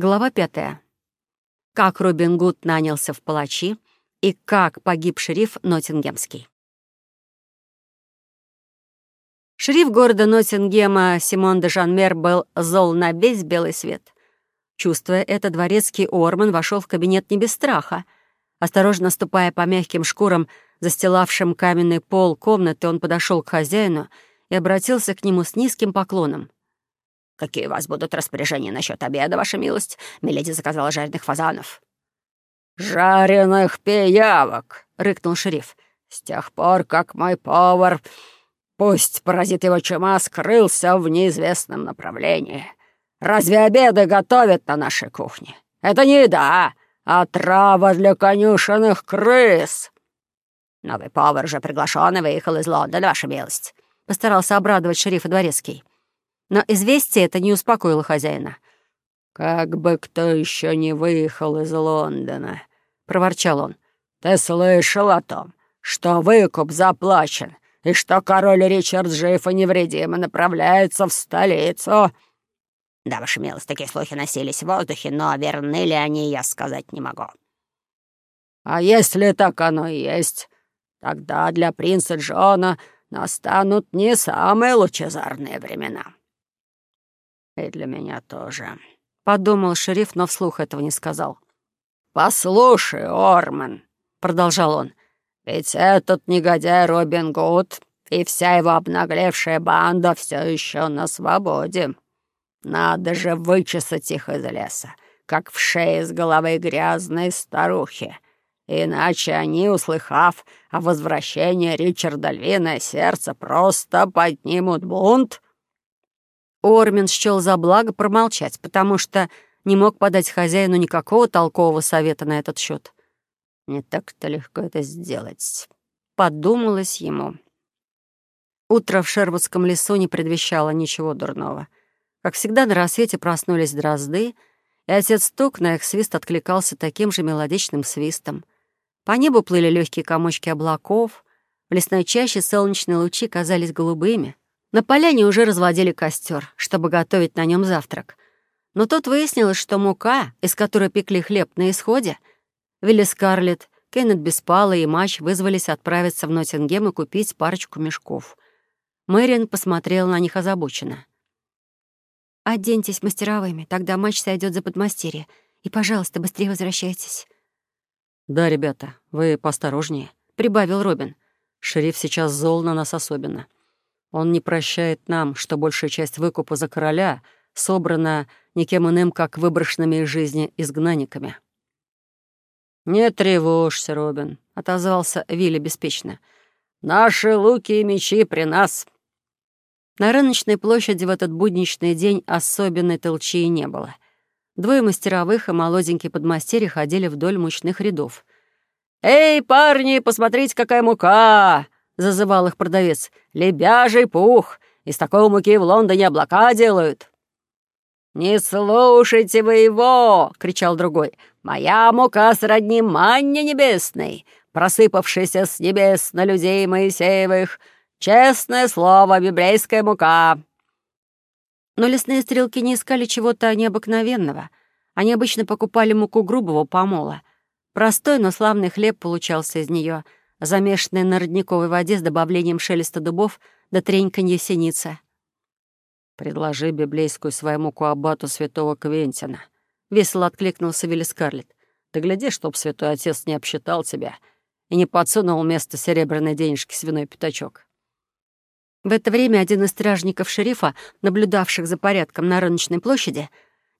Глава пятая. Как Робин Гуд нанялся в палачи и как погиб шериф Ноттингемский. Шериф города Ноттингема Симон де Жанмер был зол на весь белый свет. Чувствуя это, дворецкий Орман вошел в кабинет не без страха. Осторожно ступая по мягким шкурам, застилавшим каменный пол комнаты, он подошел к хозяину и обратился к нему с низким поклоном. «Какие у вас будут распоряжения насчет обеда, ваша милость? Миледи заказала жареных фазанов». «Жареных пиявок!» — рыкнул шериф. «С тех пор, как мой повар, пусть паразит его чума, скрылся в неизвестном направлении. Разве обеды готовят на нашей кухне? Это не еда, а трава для конюшенных крыс!» «Новый повар уже приглашен и выехал из Лондона, ваша милость», — постарался обрадовать шерифа дворецкий. Но известие это не успокоило хозяина. «Как бы кто еще не выехал из Лондона», — проворчал он. «Ты слышал о том, что выкуп заплачен, и что король Ричард жив и невредим и направляется в столицу?» «Да, ваша милость, такие слухи носились в воздухе, но верны ли они, я сказать не могу». «А если так оно и есть, тогда для принца Джона настанут не самые лучезарные времена». «И для меня тоже», — подумал шериф, но вслух этого не сказал. «Послушай, Орман», — продолжал он, — «ведь этот негодяй Робин Гуд и вся его обнаглевшая банда все еще на свободе. Надо же вычесать их из леса, как в шее с головы грязной старухи. Иначе они, услыхав о возвращении Ричарда Львиное Сердце, просто поднимут бунт» Ормин счел за благо промолчать, потому что не мог подать хозяину никакого толкового совета на этот счет. «Не так-то легко это сделать», — подумалось ему. Утро в Шервудском лесу не предвещало ничего дурного. Как всегда, на рассвете проснулись дрозды, и отец Тук на их свист откликался таким же мелодичным свистом. По небу плыли легкие комочки облаков, в лесной чаще солнечные лучи казались голубыми — на поляне уже разводили костер, чтобы готовить на нем завтрак. Но тут выяснилось, что мука, из которой пекли хлеб на исходе, Вилли Скарлетт, Кеннет Беспала и Матч вызвались отправиться в Ноттингем и купить парочку мешков. Мэриан посмотрела на них озабоченно. «Оденьтесь мастеровыми, тогда Матч сойдет за подмастерье. И, пожалуйста, быстрее возвращайтесь». «Да, ребята, вы поосторожнее», — прибавил Робин. «Шериф сейчас зол на нас особенно». Он не прощает нам, что большая часть выкупа за короля собрана никем иным, как выброшенными из жизни изгнанниками. «Не тревожься, Робин», — отозвался Вилли беспечно. «Наши луки и мечи при нас». На рыночной площади в этот будничный день особенной толчии не было. Двое мастеровых и молоденькие подмастерья ходили вдоль мучных рядов. «Эй, парни, посмотрите, какая мука!» Зазывал их продавец. «Лебяжий пух! Из такой муки в Лондоне облака делают!» «Не слушайте вы его!» — кричал другой. «Моя мука сродни манне небесной, просыпавшейся с небес на людей Моисеевых. Честное слово, библейская мука!» Но лесные стрелки не искали чего-то необыкновенного. Они обычно покупали муку грубого помола. Простой, но славный хлеб получался из нее — замешанная на родниковой воде с добавлением шелеста дубов до треньканья синицы. «Предложи библейскую своему куабату святого Квентина», — весело откликнулся Вилли Скарлетт. «Ты гляди, чтоб святой отец не обсчитал тебя и не подсунул вместо серебряной денежки свиной пятачок». В это время один из стражников шерифа, наблюдавших за порядком на рыночной площади,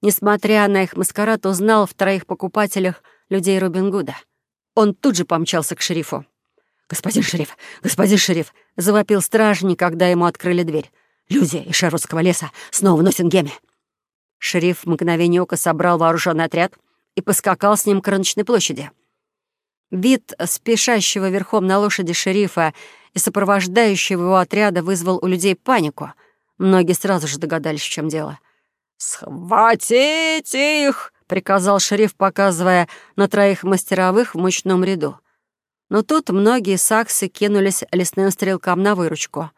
несмотря на их маскарад, узнал в троих покупателях людей Робин Гуда. Он тут же помчался к шерифу. «Господин шериф! Господин шериф!» — завопил стражник, когда ему открыли дверь. «Люди из Шервудского леса снова в Ноттингеме!» Шериф в мгновение ока собрал вооруженный отряд и поскакал с ним к рыночной площади. Вид спешащего верхом на лошади шерифа и сопровождающего его отряда вызвал у людей панику. Многие сразу же догадались, в чем дело. «Схватить их!» — приказал шериф, показывая на троих мастеровых в мощном ряду. Но тут многие саксы кинулись лесным стрелкам на выручку.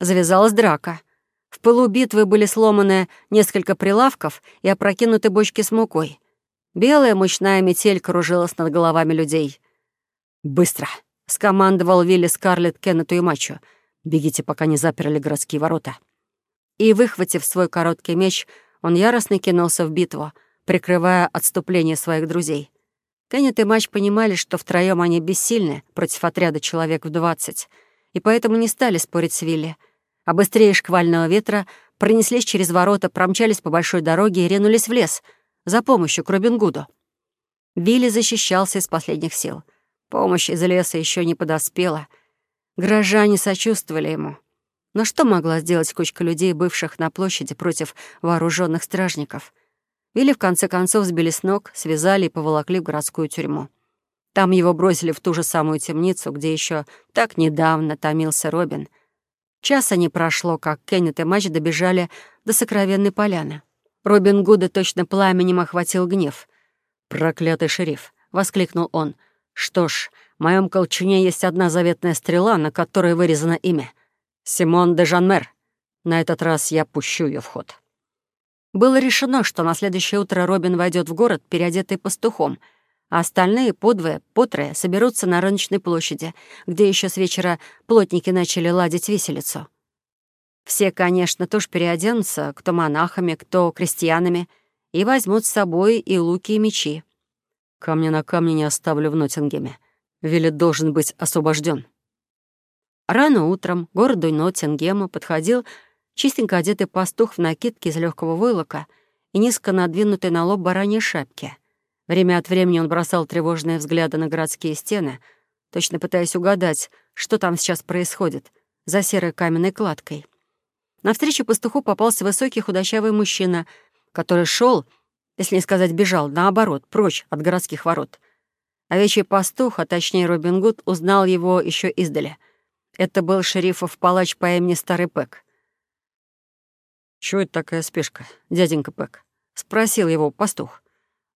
Завязалась драка. В пылу битвы были сломаны несколько прилавков и опрокинуты бочки с мукой. Белая мощная метель кружилась над головами людей. «Быстро!» — скомандовал Вилли Скарлетт Кеннету и Мачо. «Бегите, пока не заперли городские ворота». И, выхватив свой короткий меч, он яростно кинулся в битву, прикрывая отступление своих друзей. Кеннет и Мач понимали, что втроем они бессильны против отряда человек в двадцать, и поэтому не стали спорить с Вилли — а быстрее шквального ветра пронеслись через ворота, промчались по большой дороге и ринулись в лес за помощью к Робин Гуду. Вилли защищался из последних сил. Помощь из леса еще не подоспела. Горожане сочувствовали ему. Но что могла сделать кучка людей, бывших на площади против вооруженных стражников? Вилли в конце концов сбили с ног, связали и поволокли в городскую тюрьму. Там его бросили в ту же самую темницу, где еще так недавно томился Робин — Часа не прошло, как Кеннет и Матч добежали до сокровенной поляны. Робин Гуда точно пламенем охватил гнев. «Проклятый шериф!» — воскликнул он. «Что ж, в моем колчуне есть одна заветная стрела, на которой вырезано имя. Симон де Жанмер. На этот раз я пущу ее в ход». Было решено, что на следующее утро Робин войдет в город, переодетый пастухом — а остальные подвое, потрое соберутся на рыночной площади, где еще с вечера плотники начали ладить виселицу. Все, конечно, тоже переоденутся, кто монахами, кто крестьянами, и возьмут с собой и луки, и мечи. Камня на камне не оставлю в Ноттингеме. Виллет должен быть освобожден. Рано утром к городу Ноттингему подходил чистенько одетый пастух в накидке из легкого войлока и низко надвинутой на лоб бараньей шапки. Время от времени он бросал тревожные взгляды на городские стены, точно пытаясь угадать, что там сейчас происходит за серой каменной кладкой. Навстречу пастуху попался высокий худощавый мужчина, который шел, если не сказать бежал, наоборот, прочь от городских ворот. Овечий пастух, а точнее Робин Гуд, узнал его еще издали. Это был шерифов палач по имени Старый Пэк. «Чего это такая спешка, дяденька Пэк?» — спросил его пастух.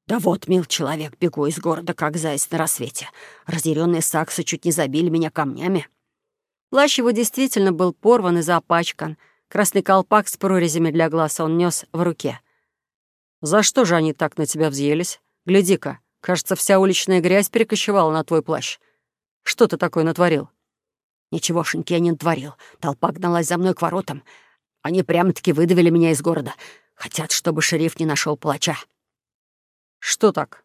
«Да вот, мил человек, бегу из города, как заяц на рассвете. Разъяренные саксы чуть не забили меня камнями». Плащ его действительно был порван и запачкан. Красный колпак с прорезями для глаз он нес в руке. «За что же они так на тебя взъелись? Гляди-ка, кажется, вся уличная грязь перекочевала на твой плащ. Что ты такое натворил?» «Ничегошеньки я не натворил. Толпа гналась за мной к воротам. Они прямо-таки выдавили меня из города. Хотят, чтобы шериф не нашел плача». «Что так?»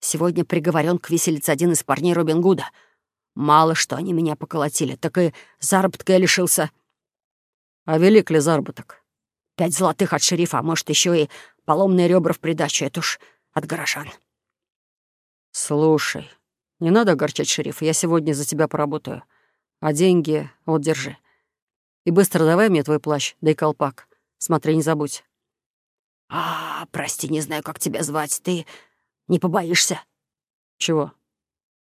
«Сегодня приговорен к виселице один из парней Робин Гуда. Мало что они меня поколотили, так и заработка я лишился». «А велик ли заработок?» «Пять золотых от шерифа, а может, еще и поломные ребра в придачу. Это уж от горожан». «Слушай, не надо огорчать шерифа, я сегодня за тебя поработаю. А деньги вот держи. И быстро давай мне твой плащ, да и колпак. Смотри, не забудь». «А, прости, не знаю, как тебя звать. Ты не побоишься?» «Чего?»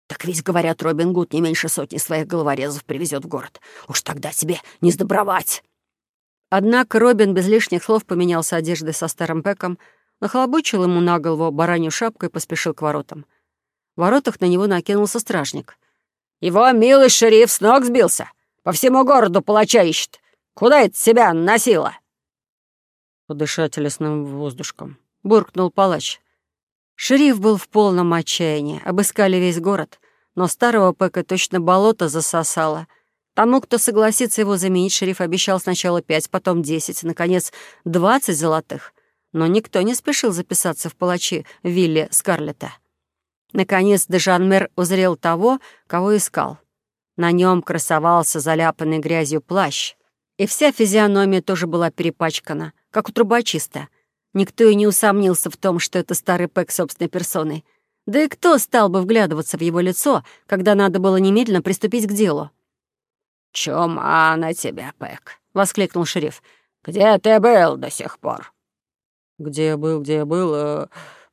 «Так ведь, говорят, Робин Гуд не меньше сотни своих головорезов привезет в город. Уж тогда тебе не сдобровать!» Однако Робин без лишних слов поменялся одеждой со старым Пеком, нахлобучил ему на голову баранью шапку и поспешил к воротам. В воротах на него накинулся стражник. «Его милый шериф с ног сбился. По всему городу палача ищет. Куда это себя носила?» подышать лесным воздушком», — буркнул палач. Шериф был в полном отчаянии. Обыскали весь город, но старого Пэка точно болото засосало. Тому, кто согласится его заменить, шериф обещал сначала пять, потом десять, наконец, двадцать золотых. Но никто не спешил записаться в палачи Вилли Скарлетта. Наконец Дежанмер узрел того, кого искал. На нем красовался заляпанный грязью плащ, и вся физиономия тоже была перепачкана — как у трубочиста. Никто и не усомнился в том, что это старый Пэк собственной персоной. Да и кто стал бы вглядываться в его лицо, когда надо было немедленно приступить к делу? «Чума на тебя, Пэк!» — воскликнул шериф. «Где ты был до сих пор?» «Где я был, где я был? Э,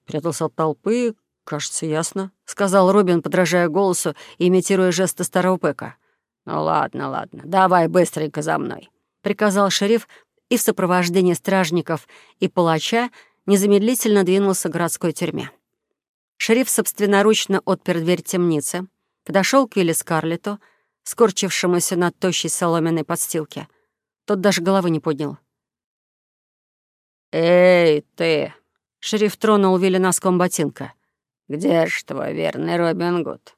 прятался от толпы, кажется, ясно», — сказал Робин, подражая голосу и имитируя жесты старого Пэка. «Ну ладно, ладно, давай быстренько за мной», — приказал шериф, и в сопровождении стражников и палача незамедлительно двинулся к городской тюрьме. Шериф собственноручно отпер дверь темницы, подошел к Вилли Скарлету, скорчившемуся над тощей соломенной подстилке. Тот даже головы не поднял. «Эй, ты!» Шериф тронул Вилли носком ботинка. «Где ж твой верный Робин Гуд?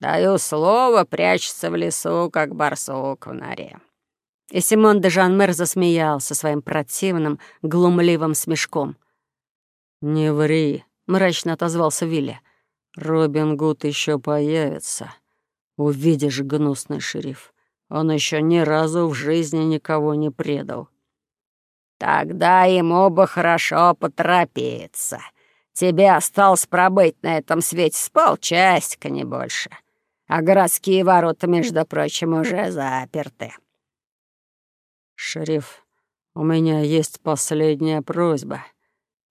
Даю слово, прячется в лесу, как барсук в норе». И Симон де Жанмер засмеялся своим противным, глумливым смешком. «Не ври», — мрачно отозвался Вилли. «Робин Гуд еще появится. Увидишь, гнусный шериф. Он еще ни разу в жизни никого не предал. Тогда ему бы хорошо поторопиться. Тебе осталось пробыть на этом свете с полчасика, не больше. А городские ворота, между прочим, уже заперты. Шериф, у меня есть последняя просьба.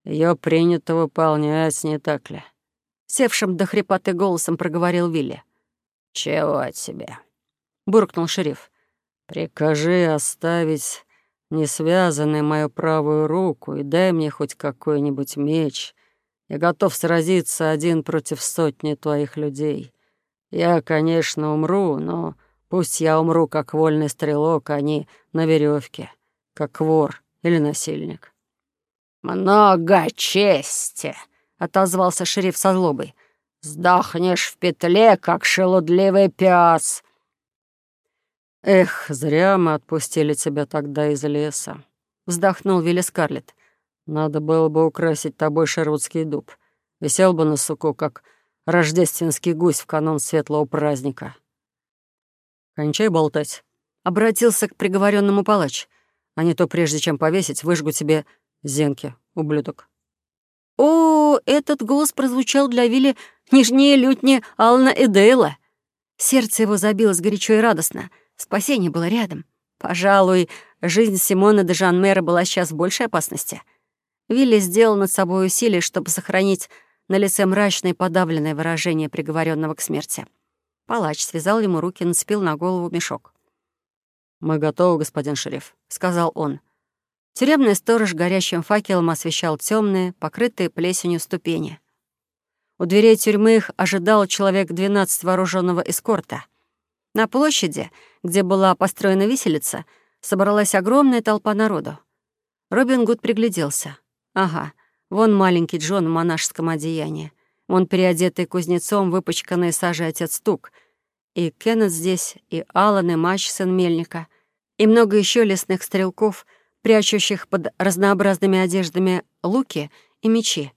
Ее принято выполнять, не так ли? Севшим до хрипоты голосом проговорил Вилли. «Чего от тебя?» — буркнул шериф. «Прикажи оставить не связанной мою правую руку и дай мне хоть какой-нибудь меч. Я готов сразиться один против сотни твоих людей. Я, конечно, умру, но пусть я умру как вольный стрелок, а не на веревке, как вор или насильник». «Много чести!» — отозвался шериф со злобой. «Сдохнешь в петле, как шелудливый пес. «Эх, зря мы отпустили тебя тогда из леса», — вздохнул Вилли Скарлетт. «Надо было бы украсить тобой шервудский дуб. Висел бы на суку, как рождественский гусь в канон светлого праздника». «Кончай болтать», — обратился к приговоренному палач. «А не то, прежде чем повесить, выжгу тебе зенки, ублюдок». О, этот голос прозвучал для Вилли нежнее лютни Ална Эдейла. Сердце его забилось горячо и радостно — Спасение было рядом. Пожалуй, жизнь Симона де Жанмера была сейчас в большей опасности. Вилли сделал над собой усилие, чтобы сохранить на лице мрачное и подавленное выражение приговоренного к смерти. Палач связал ему руки и нацепил на голову мешок. «Мы готовы, господин шериф», — сказал он. Тюремный сторож горящим факелом освещал темные, покрытые плесенью ступени. У дверей тюрьмы их ожидал человек 12 вооруженного эскорта. На площади, где была построена виселица, собралась огромная толпа народу. Робин Гуд пригляделся. Ага, вон маленький Джон в монашеском одеянии. Вон переодетый кузнецом, выпачканный сажей отец Тук. И Кеннет здесь, и Аллан, и Матч, сын Мельника. И много еще лесных стрелков, прячущих под разнообразными одеждами луки и мечи.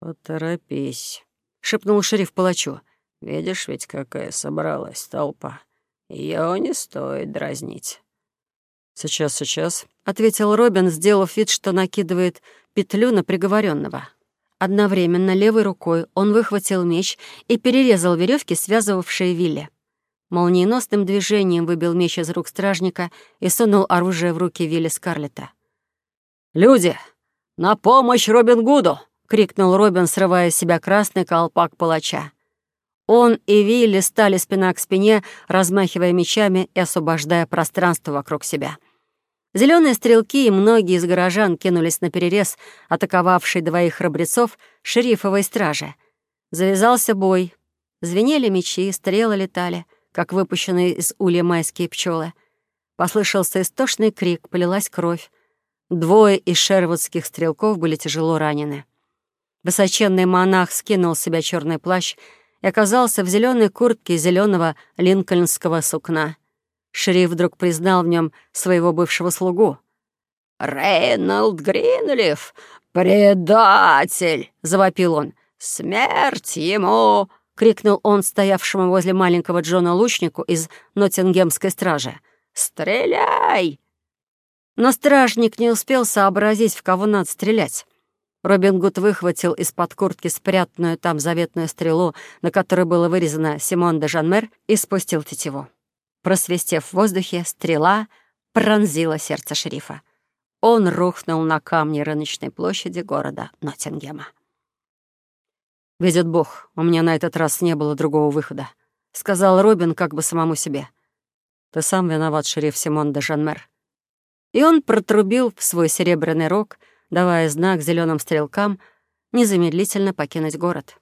«Поторопись», — шепнул шериф палачу. Видишь ведь, какая собралась толпа. Ее не стоит дразнить». «Сейчас, сейчас», — ответил Робин, сделав вид, что накидывает петлю на приговоренного. Одновременно левой рукой он выхватил меч и перерезал веревки, связывавшие Вилли. Молниеносным движением выбил меч из рук стражника и сунул оружие в руки Вилли Скарлета. «Люди, на помощь Робин Гуду!» — крикнул Робин, срывая с себя красный колпак палача. Он и Вилли стали спина к спине, размахивая мечами и освобождая пространство вокруг себя. Зеленые стрелки и многие из горожан кинулись на перерез, атаковавший двоих храбрецов шерифовой стражи. Завязался бой. Звенели мечи, стрелы летали, как выпущенные из улья майские пчелы. Послышался истошный крик, полилась кровь. Двое из шервудских стрелков были тяжело ранены. Высоченный монах скинул с себя черный плащ и оказался в зеленой куртке зеленого линкольнского сукна. Шериф вдруг признал в нем своего бывшего слугу. «Рейнольд Гринлиф, предатель!» — завопил он. «Смерть ему!» — крикнул он стоявшему возле маленького Джона лучнику из Ноттингемской стражи. «Стреляй!» Но стражник не успел сообразить, в кого надо стрелять. Робин Гуд выхватил из-под куртки спрятанную там заветную стрелу, на которой было вырезано «Симон де Жанмер», и спустил тетиву. Просвистев в воздухе, стрела пронзила сердце шерифа. Он рухнул на камни рыночной площади города Ноттингема. «Видит Бог, у меня на этот раз не было другого выхода», — сказал Робин как бы самому себе. «Ты сам виноват, шериф Симон де Жанмер». И он протрубил в свой серебряный рог — давая знак зеленым стрелкам незамедлительно покинуть город.